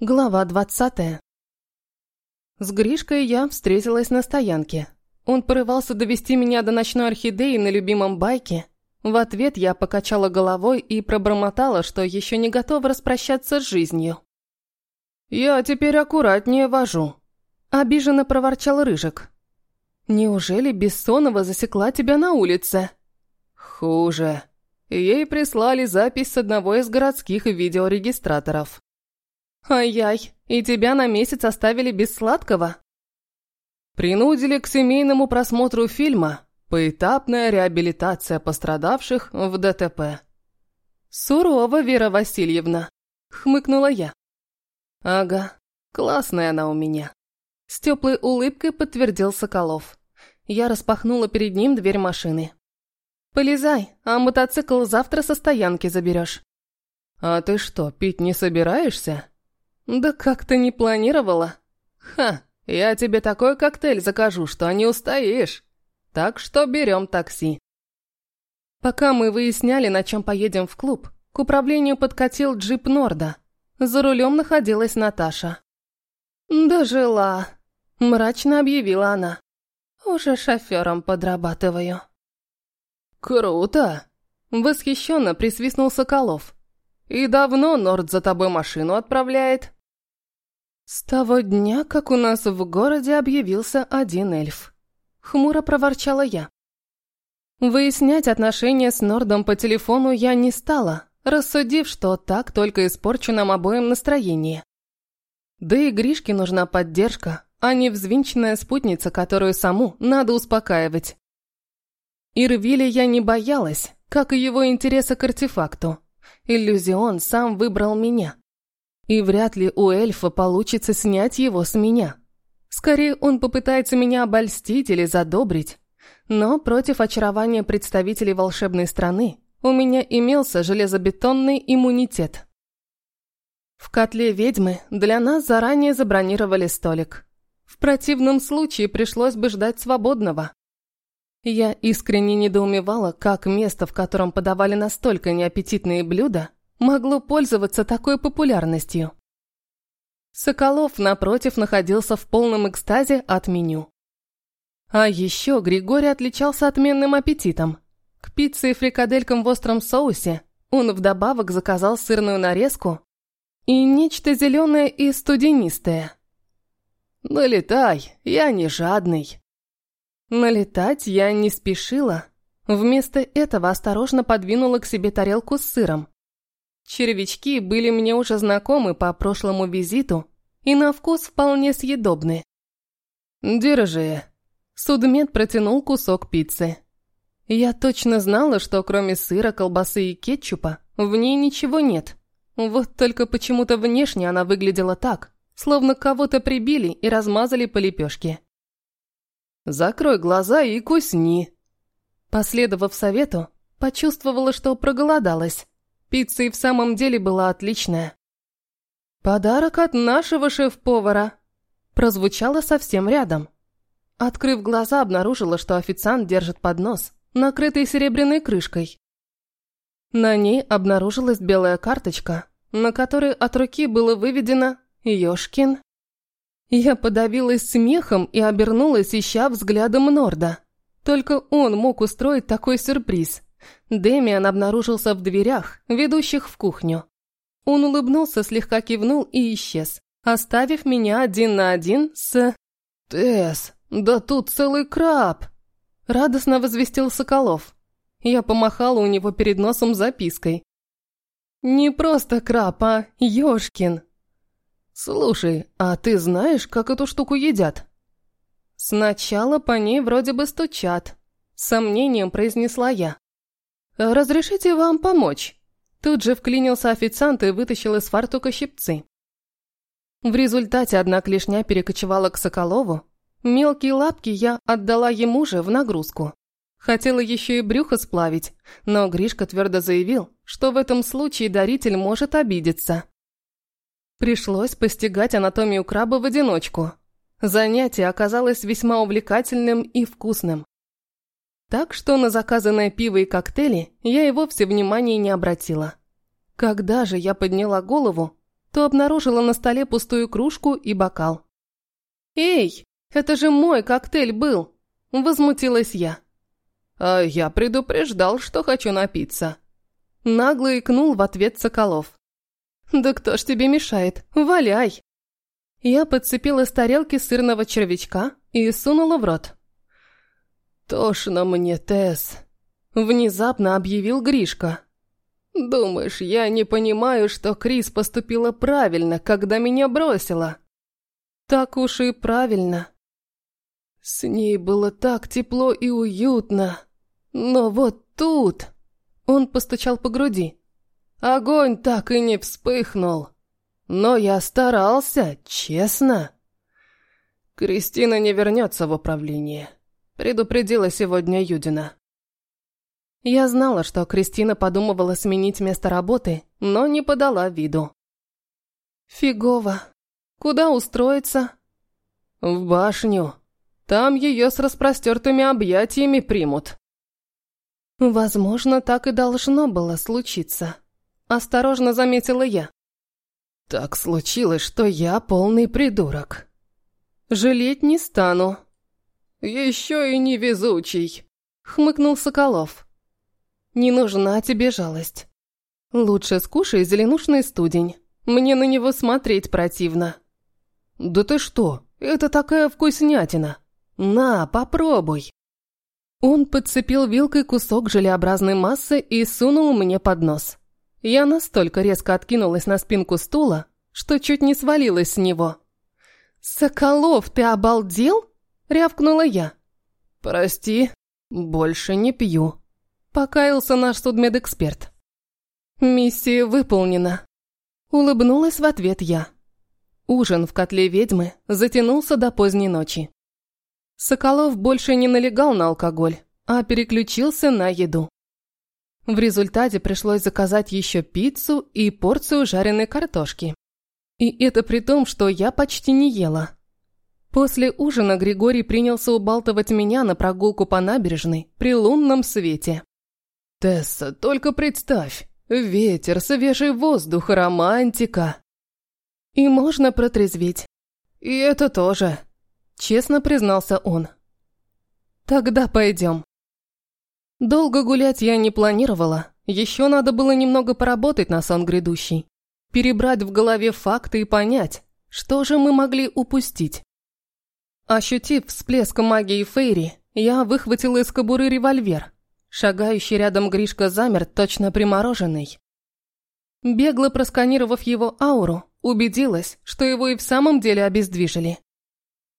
Глава двадцатая. С Гришкой я встретилась на стоянке. Он порывался довести меня до ночной орхидеи на любимом байке. В ответ я покачала головой и пробормотала, что еще не готова распрощаться с жизнью. «Я теперь аккуратнее вожу», – обиженно проворчал Рыжик. «Неужели Бессонова засекла тебя на улице?» «Хуже. Ей прислали запись с одного из городских видеорегистраторов». «Ай-яй, и тебя на месяц оставили без сладкого?» Принудили к семейному просмотру фильма «Поэтапная реабилитация пострадавших в ДТП». «Сурово, Вера Васильевна», — хмыкнула я. «Ага, классная она у меня», — с теплой улыбкой подтвердил Соколов. Я распахнула перед ним дверь машины. «Полезай, а мотоцикл завтра со стоянки заберешь». «А ты что, пить не собираешься?» «Да как-то не планировала. Ха, я тебе такой коктейль закажу, что не устоишь. Так что берем такси». Пока мы выясняли, на чем поедем в клуб, к управлению подкатил джип Норда. За рулем находилась Наташа. «Дожила», – мрачно объявила она. «Уже шофером подрабатываю». «Круто!» – восхищенно присвистнул Соколов. «И давно Норд за тобой машину отправляет?» «С того дня, как у нас в городе объявился один эльф», — хмуро проворчала я. Выяснять отношения с Нордом по телефону я не стала, рассудив, что так только испорчу нам обоим настроение. Да и Гришке нужна поддержка, а не взвинченная спутница, которую саму надо успокаивать. Ирвиля я не боялась, как и его интереса к артефакту. Иллюзион сам выбрал меня. И вряд ли у эльфа получится снять его с меня. Скорее, он попытается меня обольстить или задобрить. Но против очарования представителей волшебной страны у меня имелся железобетонный иммунитет. В котле ведьмы для нас заранее забронировали столик. В противном случае пришлось бы ждать свободного. Я искренне недоумевала, как место, в котором подавали настолько неаппетитные блюда, могло пользоваться такой популярностью. Соколов, напротив, находился в полном экстазе от меню. А еще Григорий отличался отменным аппетитом. К пицце и фрикаделькам в остром соусе он вдобавок заказал сырную нарезку и нечто зеленое и студенистое. «Налетай, я не жадный». Налетать я не спешила. Вместо этого осторожно подвинула к себе тарелку с сыром. Червячки были мне уже знакомы по прошлому визиту и на вкус вполне съедобны. «Держи». Судмед протянул кусок пиццы. Я точно знала, что кроме сыра, колбасы и кетчупа в ней ничего нет. Вот только почему-то внешне она выглядела так, словно кого-то прибили и размазали по лепешке. «Закрой глаза и кусни». Последовав совету, почувствовала, что проголодалась. Пицца и в самом деле была отличная. «Подарок от нашего шеф-повара!» Прозвучало совсем рядом. Открыв глаза, обнаружила, что официант держит поднос, накрытый серебряной крышкой. На ней обнаружилась белая карточка, на которой от руки было выведено «Ёшкин». Я подавилась смехом и обернулась, ища взглядом Норда. Только он мог устроить такой сюрприз. Дэмиан обнаружился в дверях, ведущих в кухню. Он улыбнулся, слегка кивнул и исчез, оставив меня один на один с... «Тесс, да тут целый краб!» Радостно возвестил Соколов. Я помахала у него перед носом запиской. «Не просто краб, а ёшкин!» «Слушай, а ты знаешь, как эту штуку едят?» «Сначала по ней вроде бы стучат», — сомнением произнесла я. «Разрешите вам помочь?» Тут же вклинился официант и вытащил из фартука щипцы. В результате одна клешня перекочевала к Соколову. Мелкие лапки я отдала ему же в нагрузку. Хотела еще и брюхо сплавить, но Гришка твердо заявил, что в этом случае даритель может обидеться. Пришлось постигать анатомию краба в одиночку. Занятие оказалось весьма увлекательным и вкусным. Так что на заказанное пиво и коктейли я и вовсе внимания не обратила. Когда же я подняла голову, то обнаружила на столе пустую кружку и бокал. «Эй, это же мой коктейль был!» – возмутилась я. «А я предупреждал, что хочу напиться». Нагло икнул в ответ Соколов. «Да кто ж тебе мешает? Валяй!» Я подцепила с тарелки сырного червячка и сунула в рот. «Тошно мне, Тесс», — внезапно объявил Гришка. «Думаешь, я не понимаю, что Крис поступила правильно, когда меня бросила?» «Так уж и правильно». С ней было так тепло и уютно. Но вот тут... Он постучал по груди. Огонь так и не вспыхнул. Но я старался, честно. Кристина не вернется в управление. Предупредила сегодня Юдина. Я знала, что Кристина подумывала сменить место работы, но не подала виду. Фигово. Куда устроиться? В башню. Там ее с распростертыми объятиями примут. Возможно, так и должно было случиться. Осторожно заметила я. Так случилось, что я полный придурок. Жалеть не стану. Еще и невезучий, хмыкнул Соколов. Не нужна тебе жалость. Лучше скушай зеленушный студень. Мне на него смотреть противно. Да ты что, это такая вкуснятина. На, попробуй. Он подцепил вилкой кусок желеобразной массы и сунул мне под нос. Я настолько резко откинулась на спинку стула, что чуть не свалилась с него. «Соколов, ты обалдел?» – рявкнула я. «Прости, больше не пью», – покаялся наш судмедэксперт. «Миссия выполнена», – улыбнулась в ответ я. Ужин в котле ведьмы затянулся до поздней ночи. Соколов больше не налегал на алкоголь, а переключился на еду. В результате пришлось заказать еще пиццу и порцию жареной картошки. И это при том, что я почти не ела. После ужина Григорий принялся убалтывать меня на прогулку по набережной при лунном свете. «Тесса, только представь! Ветер, свежий воздух, романтика!» «И можно протрезветь». «И это тоже», — честно признался он. «Тогда пойдем». Долго гулять я не планировала. Еще надо было немного поработать на сон грядущий. Перебрать в голове факты и понять, что же мы могли упустить. Ощутив всплеск магии Фейри, я выхватила из кобуры револьвер. Шагающий рядом Гришка замер, точно примороженный. Бегло просканировав его ауру, убедилась, что его и в самом деле обездвижили.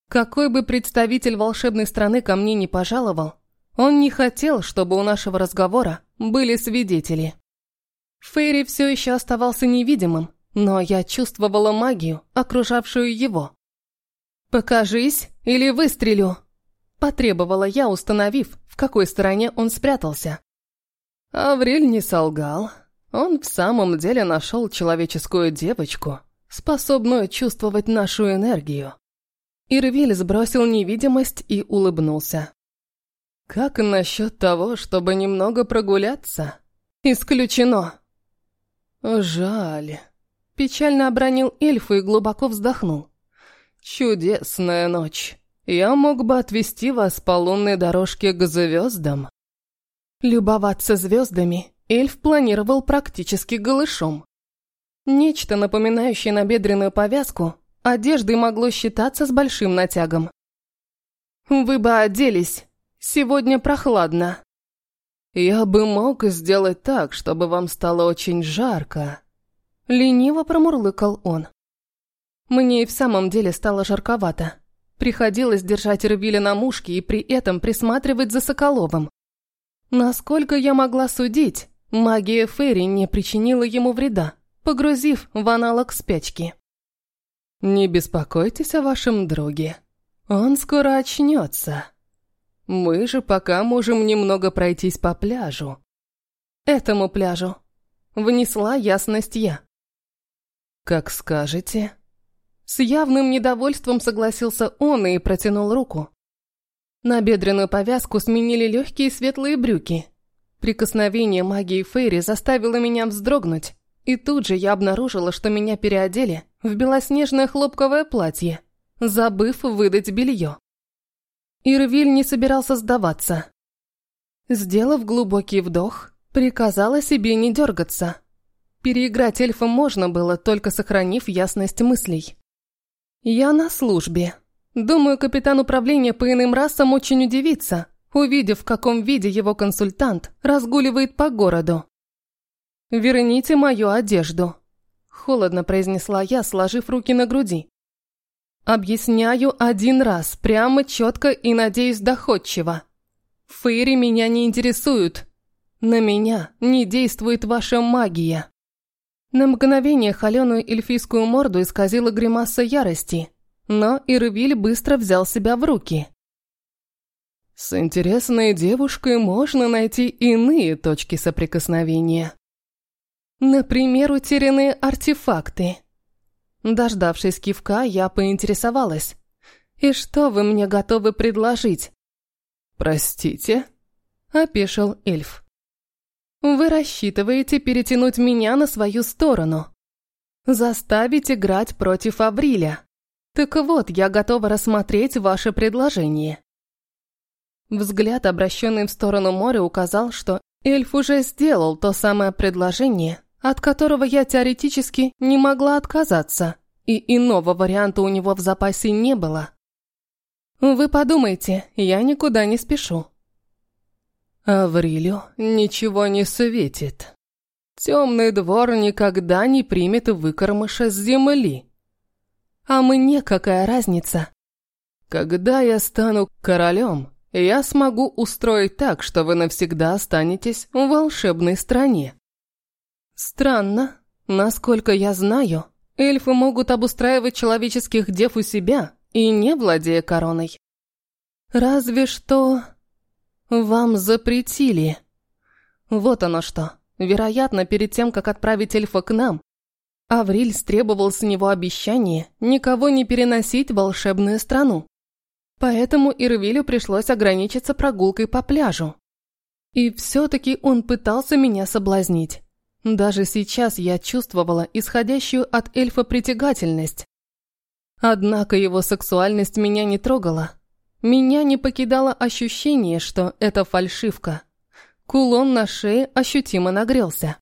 Какой бы представитель волшебной страны ко мне не пожаловал, он не хотел, чтобы у нашего разговора были свидетели. Фейри все еще оставался невидимым, но я чувствовала магию, окружавшую его. «Покажись, или выстрелю!» Потребовала я, установив, в какой стороне он спрятался. Аврель не солгал. Он в самом деле нашел человеческую девочку, способную чувствовать нашу энергию. Ирвиль сбросил невидимость и улыбнулся. «Как насчет того, чтобы немного прогуляться?» «Исключено!» «Жаль!» Печально обронил эльф и глубоко вздохнул. «Чудесная ночь! Я мог бы отвезти вас по лунной дорожке к звездам!» Любоваться звездами эльф планировал практически голышом. Нечто, напоминающее набедренную повязку, одеждой могло считаться с большим натягом. «Вы бы оделись!» Сегодня прохладно. Я бы мог сделать так, чтобы вам стало очень жарко. Лениво промурлыкал он. Мне и в самом деле стало жарковато. Приходилось держать Ревиля на мушке и при этом присматривать за Соколовым. Насколько я могла судить, магия Ферри не причинила ему вреда, погрузив в аналог спячки. «Не беспокойтесь о вашем друге. Он скоро очнется». Мы же пока можем немного пройтись по пляжу. Этому пляжу. Внесла ясность я. Как скажете. С явным недовольством согласился он и протянул руку. На бедренную повязку сменили легкие светлые брюки. Прикосновение магии Фейри заставило меня вздрогнуть, И тут же я обнаружила, что меня переодели в белоснежное хлопковое платье, забыв выдать белье. Ирвиль не собирался сдаваться. Сделав глубокий вдох, приказала себе не дергаться. Переиграть эльфа можно было, только сохранив ясность мыслей. Я на службе. Думаю, капитан управления по иным расам очень удивится, увидев, в каком виде его консультант разгуливает по городу. «Верните мою одежду», – холодно произнесла я, сложив руки на груди. «Объясняю один раз, прямо, четко и, надеюсь, доходчиво. Фейри меня не интересуют. На меня не действует ваша магия». На мгновение холеную эльфийскую морду исказила гримаса ярости, но Ирвиль быстро взял себя в руки. «С интересной девушкой можно найти иные точки соприкосновения», Например, утерянные артефакты. Дождавшись кивка, я поинтересовалась. «И что вы мне готовы предложить?» «Простите?» – опешил эльф. «Вы рассчитываете перетянуть меня на свою сторону. Заставить играть против Авриля. Так вот, я готова рассмотреть ваше предложение». Взгляд, обращенный в сторону моря, указал, что эльф уже сделал то самое предложение, от которого я теоретически не могла отказаться, и иного варианта у него в запасе не было. Вы подумайте, я никуда не спешу. Аврилю ничего не светит. Темный двор никогда не примет выкормыша с земли. А мне какая разница? Когда я стану королем, я смогу устроить так, что вы навсегда останетесь в волшебной стране. Странно. Насколько я знаю, эльфы могут обустраивать человеческих дев у себя и не владея короной. Разве что... Вам запретили. Вот оно что. Вероятно, перед тем, как отправить эльфа к нам, Авриль стребовал с него обещание никого не переносить в волшебную страну. Поэтому Ирвилю пришлось ограничиться прогулкой по пляжу. И все-таки он пытался меня соблазнить. Даже сейчас я чувствовала исходящую от эльфа притягательность. Однако его сексуальность меня не трогала. Меня не покидало ощущение, что это фальшивка. Кулон на шее ощутимо нагрелся.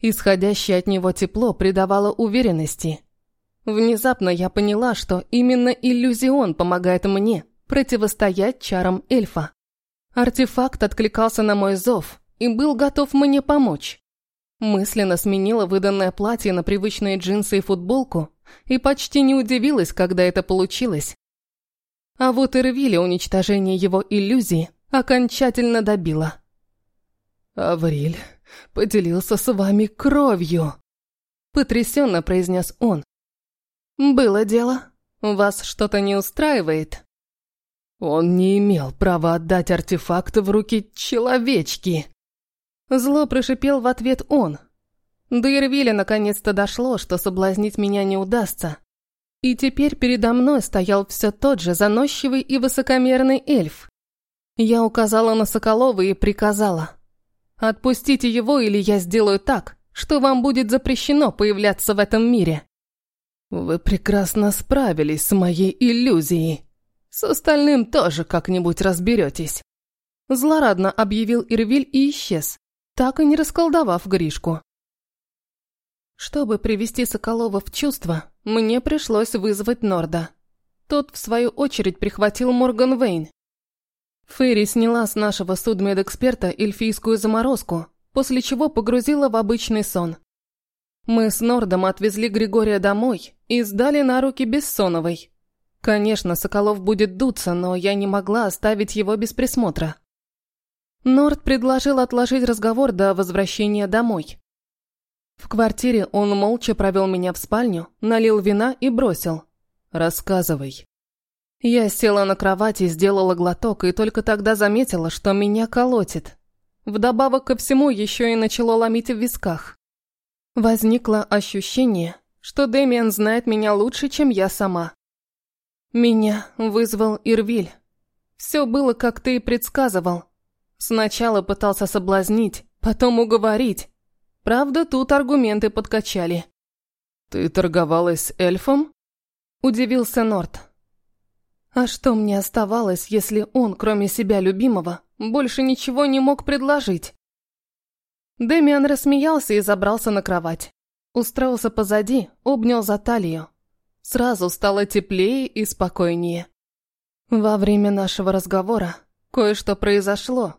Исходящее от него тепло придавало уверенности. Внезапно я поняла, что именно иллюзион помогает мне противостоять чарам эльфа. Артефакт откликался на мой зов и был готов мне помочь. Мысленно сменила выданное платье на привычные джинсы и футболку и почти не удивилась, когда это получилось. А вот Ирвиля уничтожение его иллюзии окончательно добило. «Авриль поделился с вами кровью», – потрясенно произнес он. «Было дело. Вас что-то не устраивает?» Он не имел права отдать артефакт в руки человечки. Зло прошипел в ответ он. До Ирвиля наконец-то дошло, что соблазнить меня не удастся. И теперь передо мной стоял все тот же заносчивый и высокомерный эльф. Я указала на Соколова и приказала. «Отпустите его, или я сделаю так, что вам будет запрещено появляться в этом мире». «Вы прекрасно справились с моей иллюзией. С остальным тоже как-нибудь разберетесь». Злорадно объявил Ирвиль и исчез, так и не расколдовав Гришку. Чтобы привести Соколова в чувство, мне пришлось вызвать Норда. Тот, в свою очередь, прихватил Морган Вейн. Ферри сняла с нашего судмедэксперта эльфийскую заморозку, после чего погрузила в обычный сон. Мы с Нордом отвезли Григория домой и сдали на руки Бессоновой. Конечно, Соколов будет дуться, но я не могла оставить его без присмотра. Норд предложил отложить разговор до возвращения домой. В квартире он молча провел меня в спальню, налил вина и бросил. «Рассказывай». Я села на кровать и сделала глоток, и только тогда заметила, что меня колотит. Вдобавок ко всему еще и начало ломить в висках. Возникло ощущение, что Дэмиан знает меня лучше, чем я сама. Меня вызвал Ирвиль. Все было, как ты и предсказывал. Сначала пытался соблазнить, потом уговорить. Правда, тут аргументы подкачали. «Ты торговалась с эльфом?» – удивился Норт. А что мне оставалось, если он, кроме себя любимого, больше ничего не мог предложить? Дэмиан рассмеялся и забрался на кровать. Устроился позади, обнял за талию. Сразу стало теплее и спокойнее. Во время нашего разговора кое-что произошло.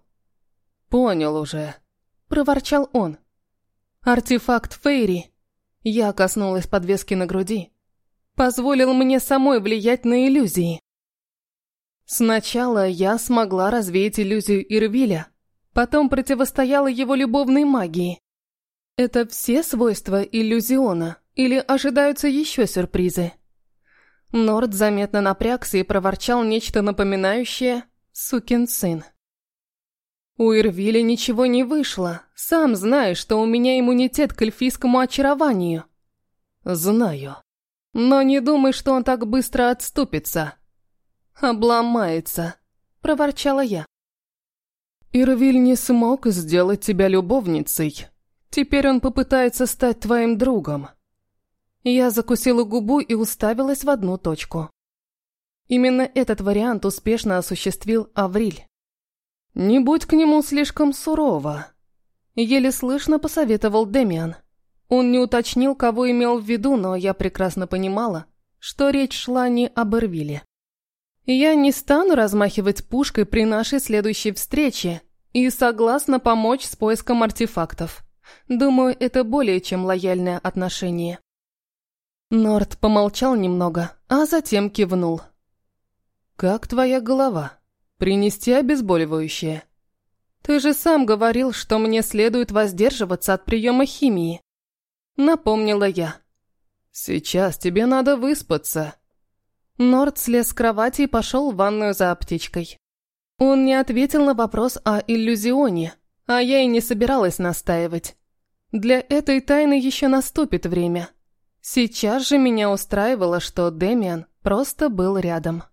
«Понял уже», – проворчал он. «Артефакт Фейри». Я коснулась подвески на груди. Позволил мне самой влиять на иллюзии. Сначала я смогла развеять иллюзию Ирвиля, потом противостояла его любовной магии. Это все свойства иллюзиона или ожидаются еще сюрпризы? Норд заметно напрягся и проворчал нечто напоминающее «сукин сын». У Ирвиля ничего не вышло, сам знаешь, что у меня иммунитет к эльфийскому очарованию. Знаю. Но не думай, что он так быстро отступится. «Обломается», — проворчала я. «Ирвиль не смог сделать тебя любовницей. Теперь он попытается стать твоим другом». Я закусила губу и уставилась в одну точку. Именно этот вариант успешно осуществил Авриль. «Не будь к нему слишком сурово», — еле слышно посоветовал Демиан. Он не уточнил, кого имел в виду, но я прекрасно понимала, что речь шла не об Эрвиле. Я не стану размахивать пушкой при нашей следующей встрече и согласна помочь с поиском артефактов. Думаю, это более чем лояльное отношение. Норд помолчал немного, а затем кивнул. «Как твоя голова? Принести обезболивающее?» «Ты же сам говорил, что мне следует воздерживаться от приема химии», — напомнила я. «Сейчас тебе надо выспаться», Норд слез с кровати и пошел в ванную за аптечкой. Он не ответил на вопрос о иллюзионе, а я и не собиралась настаивать. Для этой тайны еще наступит время. Сейчас же меня устраивало, что Демиан просто был рядом.